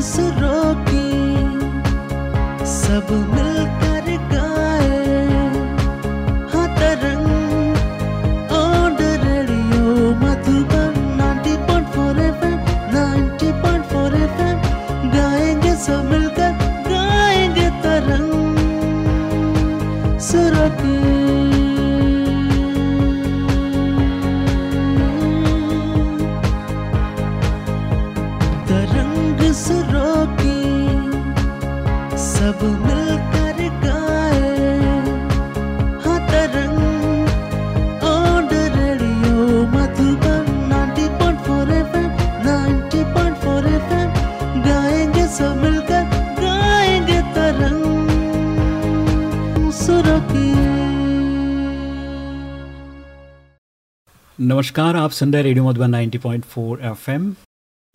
सुरों की सब मिलकर नमस्कार, आप सुन रहे radio Madhuban 90.4 FM.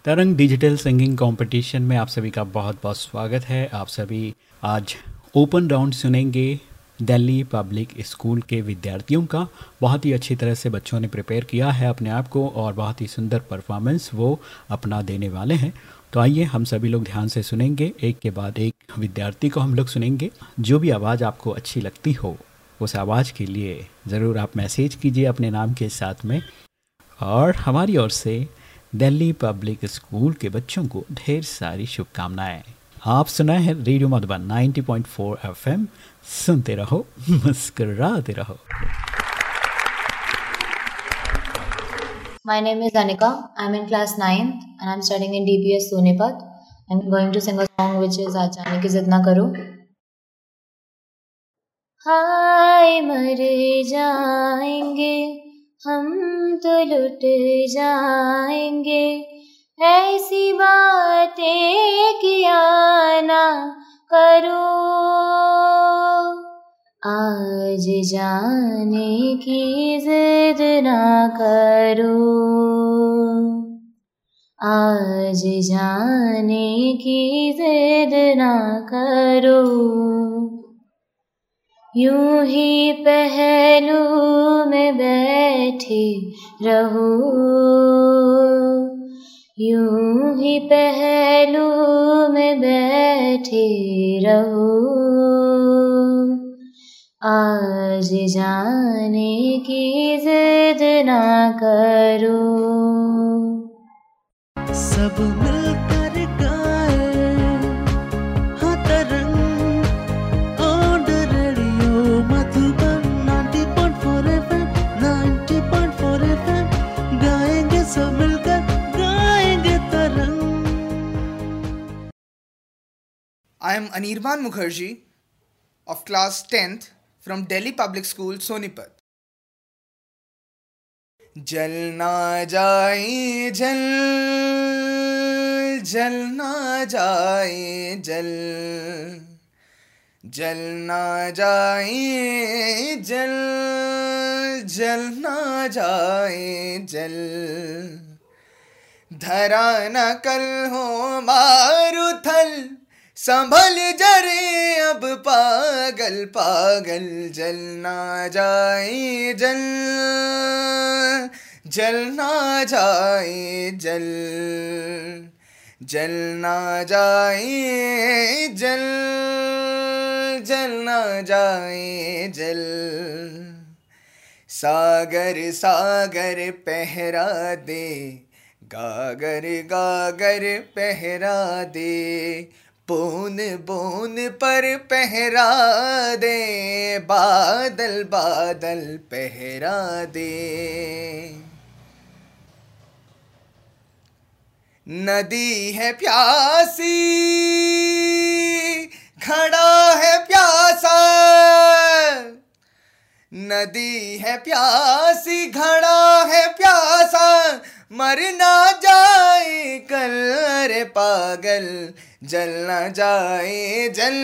Tarang digital singing competition में आप सभी का बहुत बहुत स्वागत है। आप सभी आज ओपन राउंड सुनेंगे दिल्ली पब्लिक स्कूल के विद्यार्थियों का। बहुत ही अच्छी तरह से बच्चों ने प्रिपेयर किया है अपने आप को और बहुत ही सुंदर परफॉर्मेंस वो अपना देने वाले हैं। तो आइए, हम सभी लोग ध्यान से सुनेंगे। एक के बाद एक विद्यार्थी को हम लोग सुनेंगे, जो भी आवाज़ आपको अच्छी लगती हो। उस आवाज़ के लिए ज़रूर आप मैसेज कीजिए अपने नाम के साथ में। और हमारी ओर से दिल्ली पब्लिक स्कूल के बच्चों को ढेर सारी शुभकामनाएँ। आप सुना है रेडियो मधुबन 90.4 एफएम। सुनते रहो, मुस्कराते रहो। My name is Anika I am in class ninth and I am studying in DPS Sonipat I going to sing a song which is आ जाने की जितना हाय मर जाएँगे, हम तो लुट जाएँगे। ऐसी बातें किया ना करो। आज जाने की जिद ना करो। आज जाने की जिद ना करो। यूँ ही पहलू में बैठे रहो। यूँ ही पहलू में बैठे रहो। आज जाने की जिद ना करो। सब मिलकर I am Anirban Mukherjee of class tenth from Delhi public school Sonipat जल ना जाए जल जल ना जाए जल जल ना जाए जल जल ना जाए जल धरा न कल हो मारुथल संभल जरे अब पागल पागल जलना जाए जल। जलना जाए जल। जलना जाए जल। जलना जाए जल। सागर सागर पहरा दे, गागर गागर पहरा दे। बूंद बूंद पर पहरा दे, बादल बादल पहरा दे। नदी है प्यासी खड़ा है प्यासा। नदी है प्यासी, घड़ा है प्यासा। मर ना जाए कल, अरे पागल जल ना जाए जल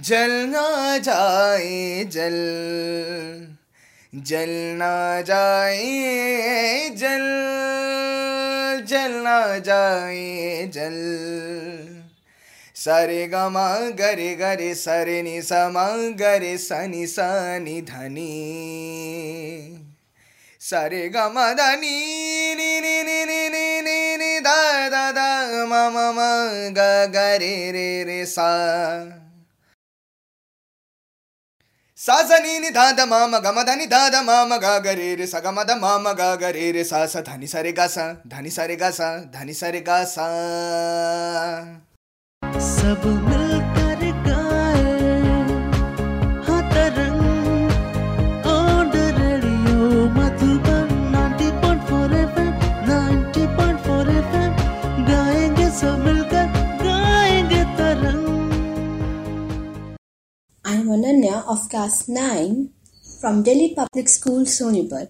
जल ना जाए जल जल ना जाए जल जल ना जाए जल। सरे गमा गरे गरे, सरे नि समा गरे, सनि सनि धनी। सरे गमा धनी दा दा दा, मा मा मा, ग ग, रे रे रे, सा। सा सा, नी, नि, धा, ध, मा, म, ग, म, ध, नि, धा, ध, मा, म, ग ग, रे रे, सा, ग, म, ध, मा, म, ग, गा सा I am Ananya of class 9 from Delhi Public School, Sonipat.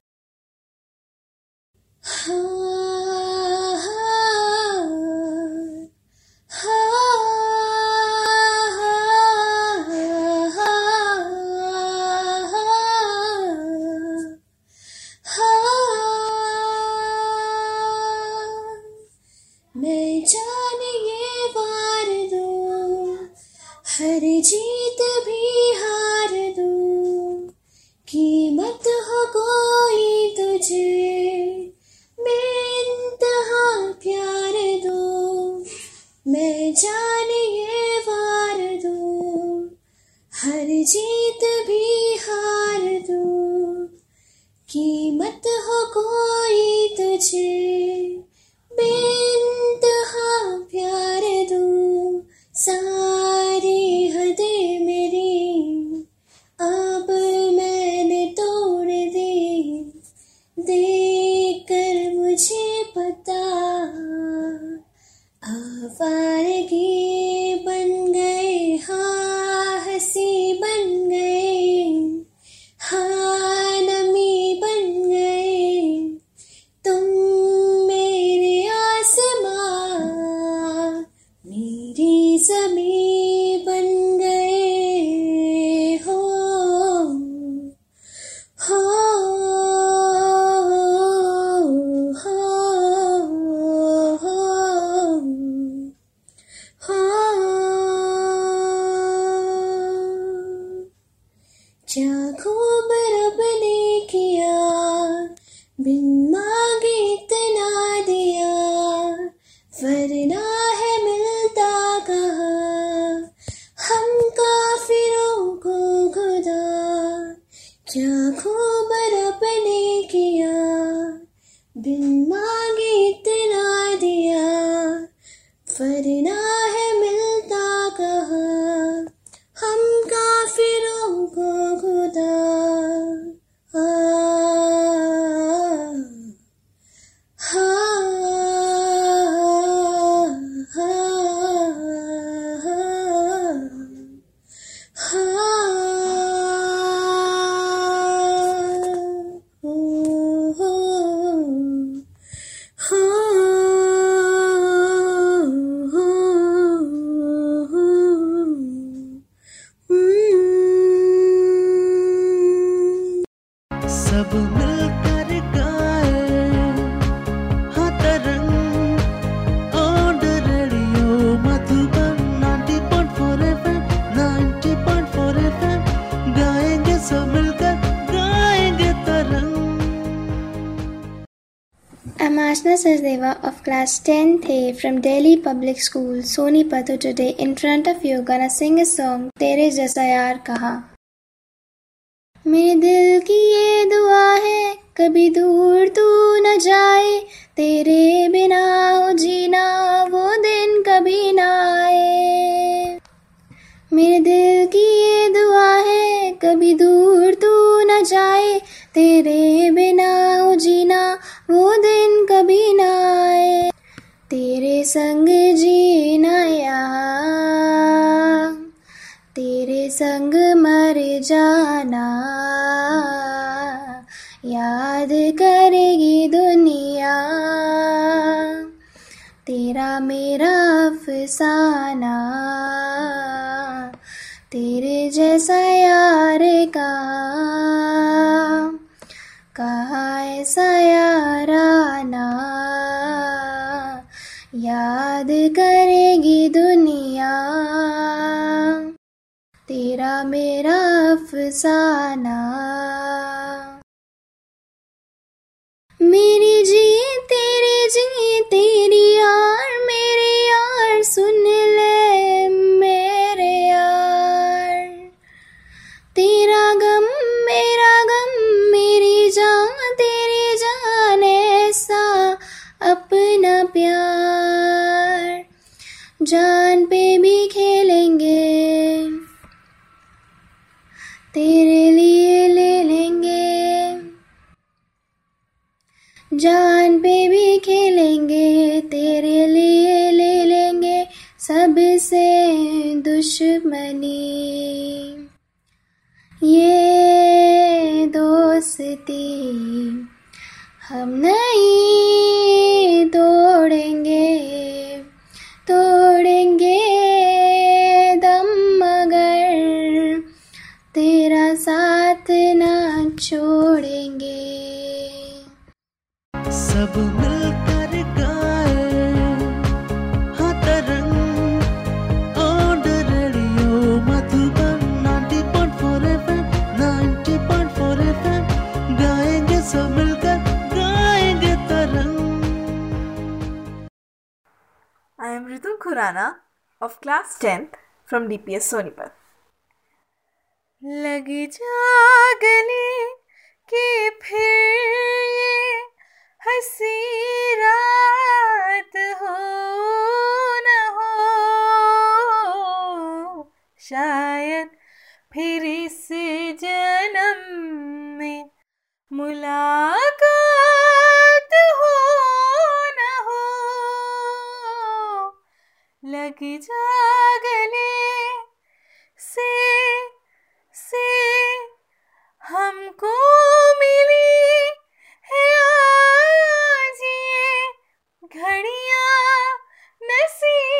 Sachdeva of class 10th A from Delhi Public School, Sonipat. who Today, in front of you, gonna sing a song, तेरे जैसा यार कहा मेरे दिल की ये दुआ है कभी दूर तू न जाए तेरे बिना हो जीना वो दिन कभी ना आए मेरे दिल की ये दुआ है कभी दूर संग जीना यार, तेरे संग मर जाना। याद करेगी दुनिया, तेरा मेरा अफसाना। तेरे जैसा यार का, कहा ऐसा याराना? याद करेगी दुनिया। तेरा मेरा अफसाना। मेरी जी जान पे भी खेलेंगे। तेरे लिए ले लेंगे। जान पे भी खेलेंगे, तेरे लिए ले लेंगे सबसे दुश्मनी। ये दोस्ती हम नहीं सब मिलकर गाए। हाँ Tarang on radio Madhuban 90.4 FM 90.4 FM. गाएँगे सब मिलकर गाएँगे तरंग। I am Ritu Khurana of class 10th from DPS Sonipat. लग जा गले कि फिर ये हँसी रात हो न हो। शायद फिर इस जन्म में मुलाकात हो न हो। लग जा गले से से हमको मिली घड़ियाँ नसीब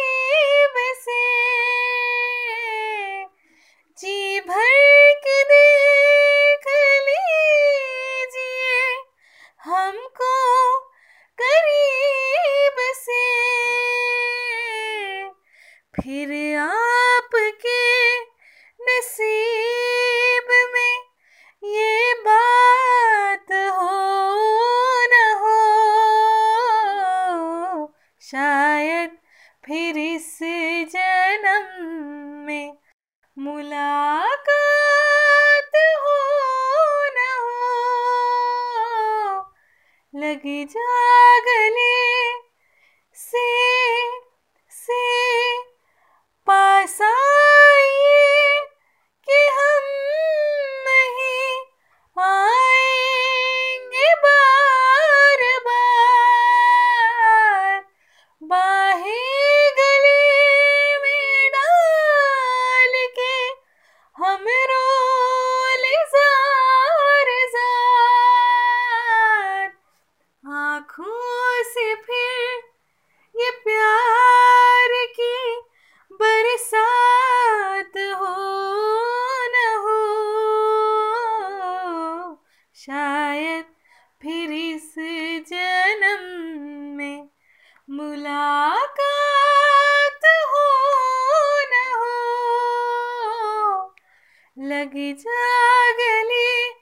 लग जा गले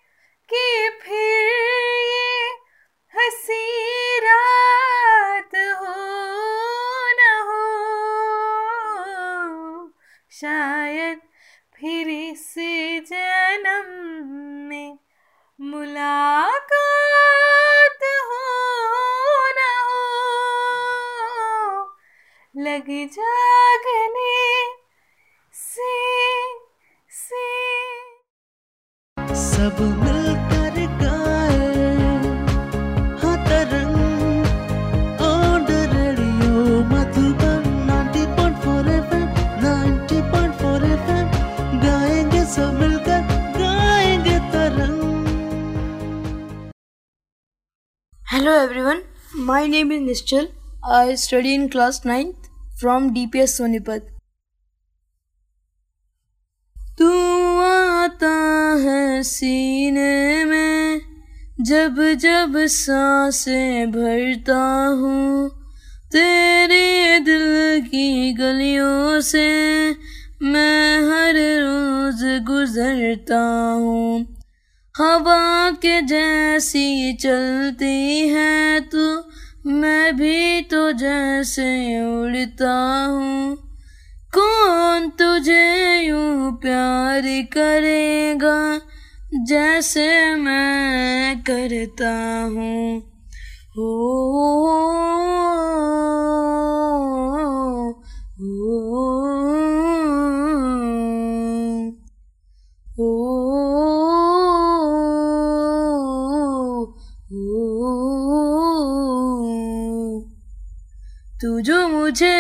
कि फिर ये हँसी रात हो न हो। शायद फिर इस जन्म में मुलाकात हो न हो। लग जा सब मिलकर गाए हाँ Tarang on radio Madhuban 90.4 FM 90.4 FM गाएँगे सब मिलकर गाएँगे तरंग Hello everyone, my name is Nischal. I study in class 9th from DPS Sonipat. आता है सीने में, जब जब साँसें भरता हूँ। तेरे दिल की गलियों से मैं हर रोज गुजरता हूँ। हवा के जैसी चलती है तू, मैं भी तो जैसे उड़ता हूँ। कौन तुझे यूँ प्यार करेगा जैसे मैं करता हूँ हो तू जो मुझे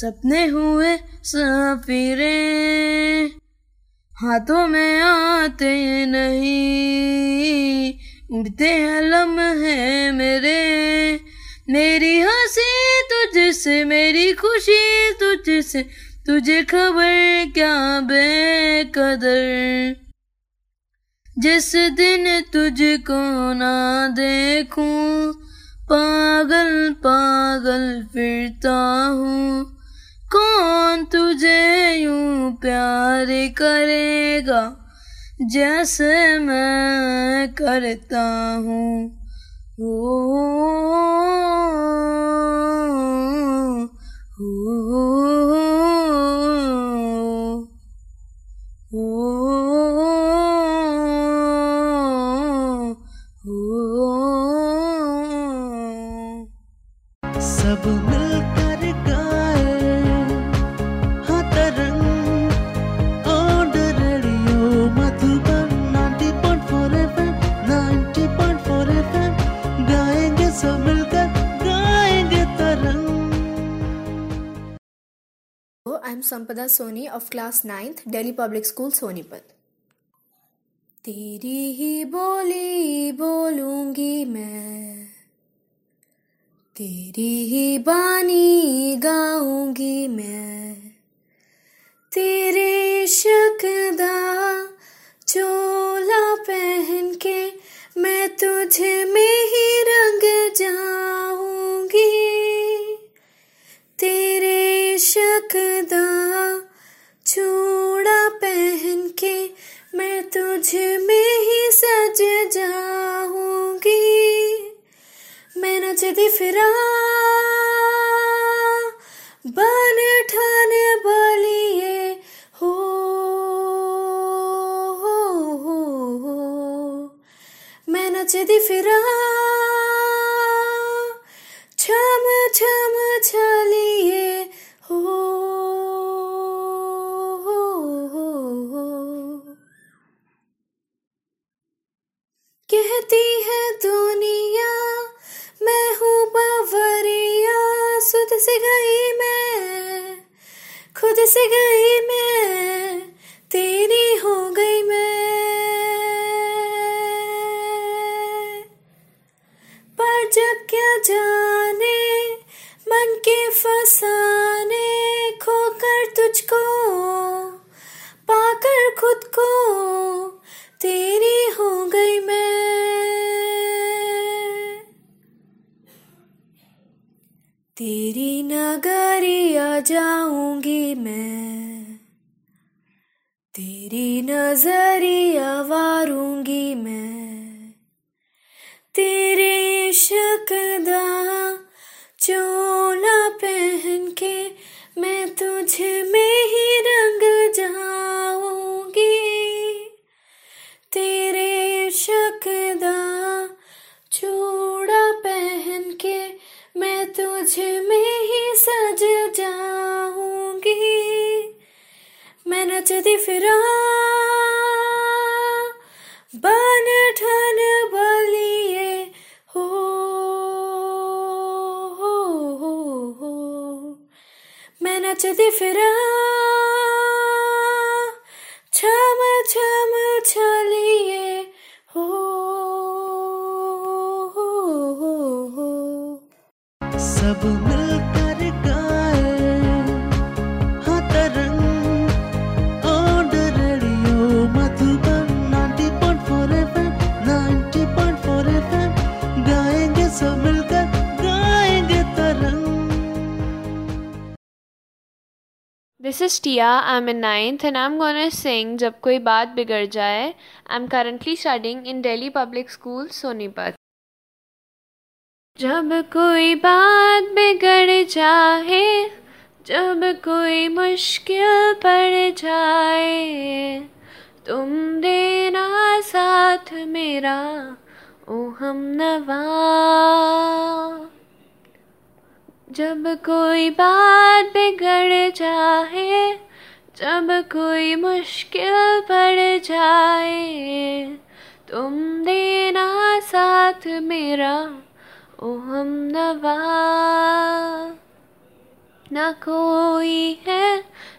सपने हुए सफिरे, हाथों में आते नहीं। उड़ते हैं लम्हे मेरे, मेरी हँसी तुझसे, मेरी खुशी तुझसे, तुझे खबर क्या बेकदर। जिस दिन तुझको ना देखूँ, पागल पागल फिरता हूँ। कौन तुझे यूँ प्यार करेगा जैसे मैं करता हूँ हो ओ, I am Sampada Soni of class ninth Delhi public school Sonipat तेरी ही बोली बोलूँगी मैं। तेरी ही बानी गाऊँगी मैं। तेरे शकदा चोला पहन के मैं तुझे में ही रंग जाऊँगी। तेरे इश्क दा चूड़ा पहन के मैं तुझ में ही सज जाऊँगी मैं नचती फिरा बन ठान बलिए हो, हो, हो, हो। मैं नचती फिरा जाऊँगी मैं। तेरी नज़रिया वारूँगी मैं। तेरे इश्क फिरा। बन ठन बलिए। हो, हो, हो, हो। मैं नचती फिरा। This is Tia I am a ninth and I am gonna sing जब कोई बात बिगड़ जाए I am currently studying in Delhi public school Sonipat जब कोई बात बिगड़ जाए जब कोई मुश्किल पड़ जाए तुम देना साथ मेरा, ओ हम नवा। जब कोई बात बिगड़ जाए, जब कोई मुश्किल पड़ जाए, तुम देना साथ मेरा ओ हम नवा। न कोई है,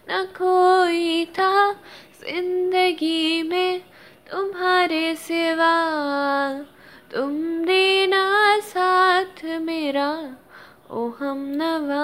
न कोई था ज़िंदगी में तुम्हारे सिवा। तुम देना साथ मेरा ओ हम नवा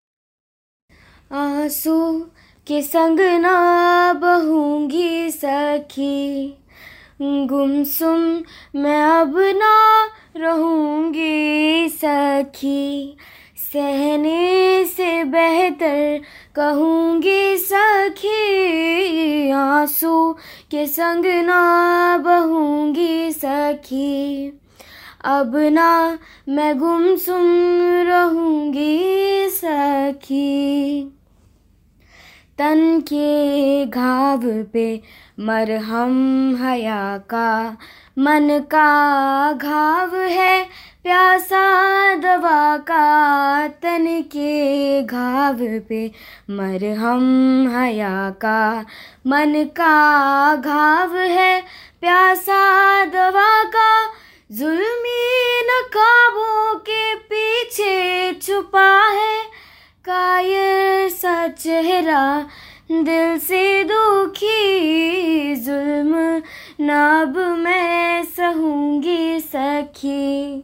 आँसू के संग ना बहूँगी सखी। गुमसुम मैं अब ना रहूँगी सखी। सहने से बेहतर कहूँगी सखी, आँसू के संग ना बहूँगी सखी। अब ना मैं गुमसुम रहूँगी सखी। तन के घाव पे मरहम हया का। मन का घाव है प्यासा दवा का। तन के घाव पे मरहम हया का। मन का घाव है प्यासा दवा का। जुल्मी नकाबों के पीछे छुपा है कायर सा चेहरा, दिल से दुखी जुल्म, नाब मैं सहूँगी सखी।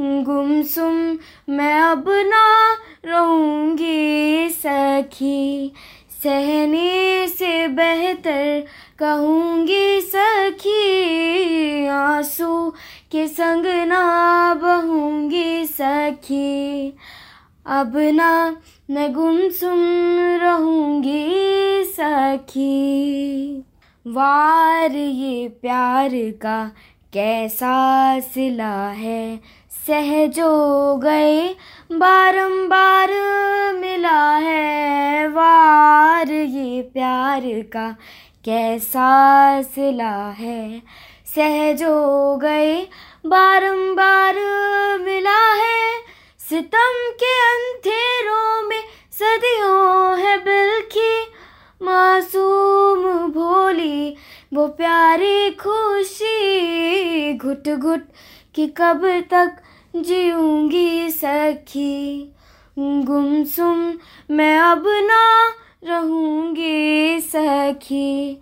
गुमसुम मैं अब ना रहूँगी सखी। सहने से बेहतर कहूँगी सखी, आँसू के संग ना बहूँगी सखी। अब ना मैं गुमसुम रहूँगी सखी। वार ये प्यार का कैसा सिला है? सहजो गए बारंबार मिला है। वार ये प्यार का कैसा सिला है? सहजो गए बारंबार मिला है। सितम के अंधेरों में सदियों है बिल्की मासूम भोली। वो प्यारी खुशी घुट घुट कि कब तक जीऊँगी सखी। गुमसुम मैं अब ना रहूँगी सखी।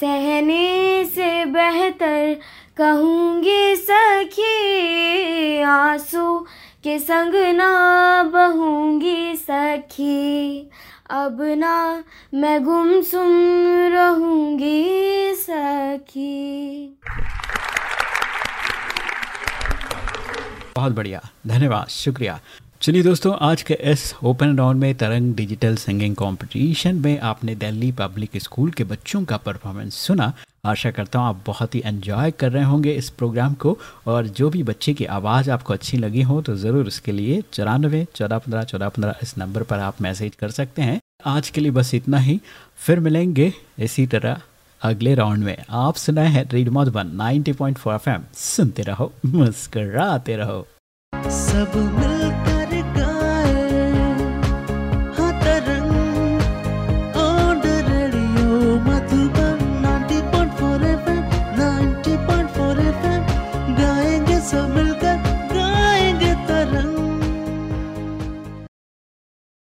सहने से बेहतर कहूँगी सखी, आँसू के संग ना बहूँगी सखी। अब ना मैं गुमसुम रहूँगी सखी। बहुत बढ़िया, धन्यवाद, शुक्रिया। चलिए दोस्तों, आज के इस ओपन राउंड में तरंग डिजिटल सिंगिंग कंपटीशन में आपने दिल्ली पब्लिक स्कूल के बच्चों का परफॉर्मेंस सुना। आशा करता हूँ आप बहुत ही एंजॉय कर रहे होंगे इस प्रोग्राम को और जो भी बच्चे की आवाज़ आपको अच्छी लगी हो तो ज़रूर इसके लिए चौरानवे, चौदह पंद्रह चौदह पंद्रह इस नंबर पर आप मैसेज कर सकते हैं। आज के लिए बस इतना ही। फिर मिलेंगे इसी तरह अगले राउंड में। आप सुनाए हैं रीड मधुबन 90.4 एफएम सुनते रहो, मुस्कराते रहो। सब मिलकर